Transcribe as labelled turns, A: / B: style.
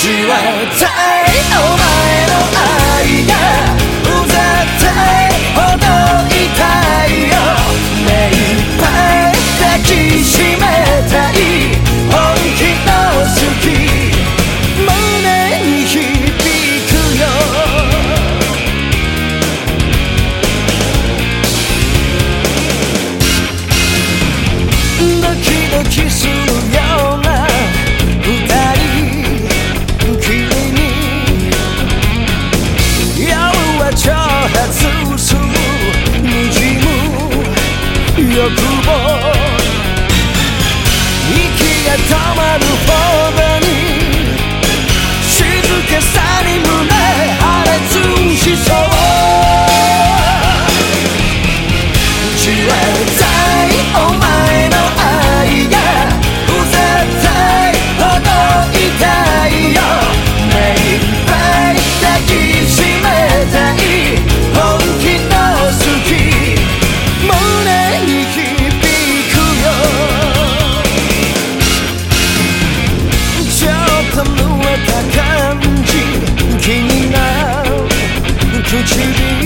A: 絶対お前の間まるほどに。静けさに胸破裂しそう。た感じ気になる。唇